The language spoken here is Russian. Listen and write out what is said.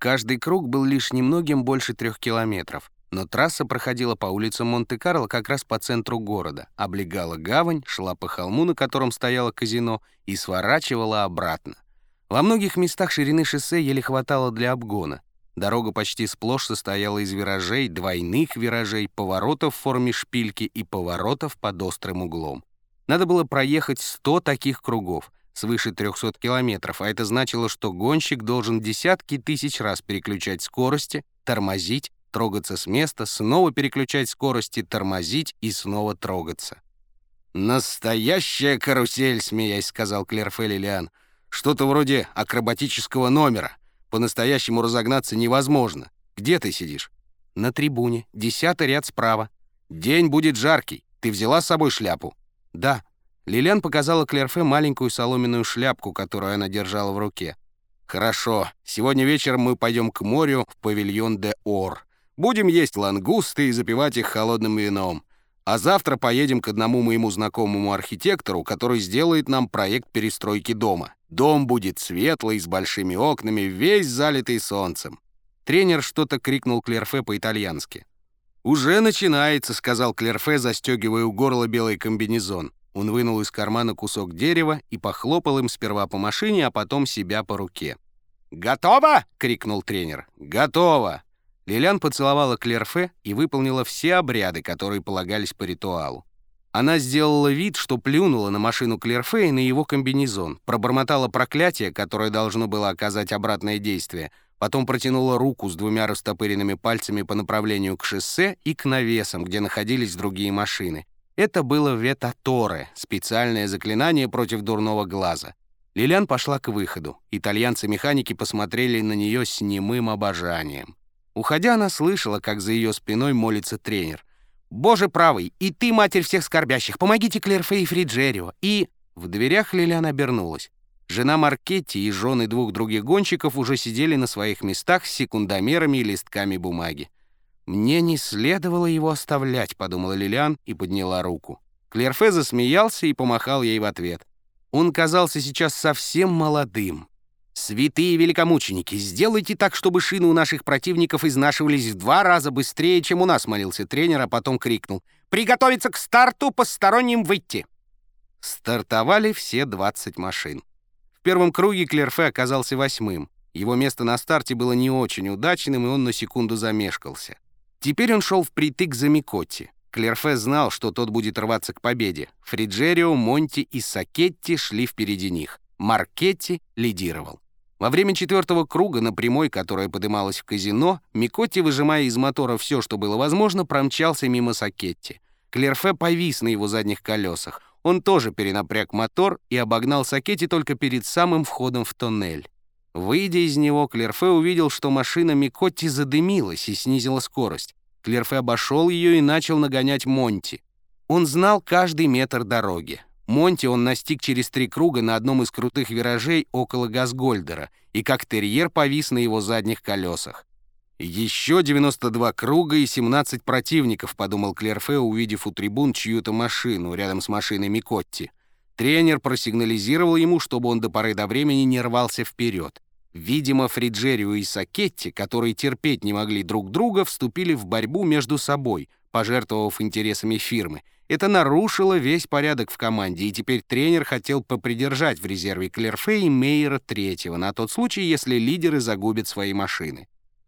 Каждый круг был лишь немногим больше трех километров, но трасса проходила по улицам Монте-Карло как раз по центру города, облегала гавань, шла по холму, на котором стояло казино, и сворачивала обратно. Во многих местах ширины шоссе еле хватало для обгона. Дорога почти сплошь состояла из виражей, двойных виражей, поворотов в форме шпильки и поворотов под острым углом. Надо было проехать 100 таких кругов, свыше 300 километров, а это значило, что гонщик должен десятки тысяч раз переключать скорости, тормозить, трогаться с места, снова переключать скорости, тормозить и снова трогаться. «Настоящая карусель», — смеясь сказал Клерфе Лилиан. «Что-то вроде акробатического номера. По-настоящему разогнаться невозможно. Где ты сидишь?» «На трибуне. Десятый ряд справа». «День будет жаркий. Ты взяла с собой шляпу?» «Да». Лилиан показала Клерфе маленькую соломенную шляпку, которую она держала в руке. «Хорошо. Сегодня вечером мы пойдем к морю в павильон де Ор. Будем есть лангусты и запивать их холодным вином. А завтра поедем к одному моему знакомому архитектору, который сделает нам проект перестройки дома. Дом будет светлый, с большими окнами, весь залитый солнцем». Тренер что-то крикнул Клерфе по-итальянски. «Уже начинается», — сказал Клерфе, застегивая у горла белый комбинезон. Он вынул из кармана кусок дерева и похлопал им сперва по машине, а потом себя по руке. «Готово?» — крикнул тренер. «Готово!» Лилиан поцеловала Клерфе и выполнила все обряды, которые полагались по ритуалу. Она сделала вид, что плюнула на машину Клерфе и на его комбинезон, пробормотала проклятие, которое должно было оказать обратное действие, потом протянула руку с двумя растопыренными пальцами по направлению к шоссе и к навесам, где находились другие машины. Это было ветаторе, специальное заклинание против дурного глаза. Лилиан пошла к выходу. Итальянцы-механики посмотрели на нее с немым обожанием. Уходя, она слышала, как за ее спиной молится тренер. «Боже правый, и ты, матерь всех скорбящих, помогите Клерфе и Фриджерио!» И... В дверях Лилиан обернулась. Жена Маркетти и жены двух других гонщиков уже сидели на своих местах с секундомерами и листками бумаги. «Мне не следовало его оставлять», — подумала Лилиан и подняла руку. Клерфе засмеялся и помахал ей в ответ. Он казался сейчас совсем молодым. «Святые великомученики, сделайте так, чтобы шины у наших противников изнашивались в два раза быстрее, чем у нас», — молился тренер, а потом крикнул. «Приготовиться к старту, посторонним выйти!» Стартовали все 20 машин. В первом круге Клерфе оказался восьмым. Его место на старте было не очень удачным, и он на секунду замешкался. Теперь он шел впритык за Микотти. Клерфе знал, что тот будет рваться к победе. Фриджерио, Монти и Сакетти шли впереди них. Маркетти лидировал. Во время четвертого круга на прямой, которая подымалась в казино, Микотти, выжимая из мотора все, что было возможно, промчался мимо Сакетти. Клерфе повис на его задних колесах. Он тоже перенапряг мотор и обогнал Сакетти только перед самым входом в тоннель. Выйдя из него, Клерфе увидел, что машина Микотти задымилась и снизила скорость. Клерфе обошел ее и начал нагонять Монти. Он знал каждый метр дороги. Монти он настиг через три круга на одном из крутых виражей около Газгольдера и как терьер повис на его задних колесах. «Еще 92 круга и 17 противников», — подумал Клерфе, увидев у трибун чью-то машину рядом с машиной Микотти. Тренер просигнализировал ему, чтобы он до поры до времени не рвался вперед. Видимо, Фриджерио и Сакетти, которые терпеть не могли друг друга, вступили в борьбу между собой, пожертвовав интересами фирмы. Это нарушило весь порядок в команде, и теперь тренер хотел попридержать в резерве Клерфе и Мейера третьего на тот случай, если лидеры загубят свои машины.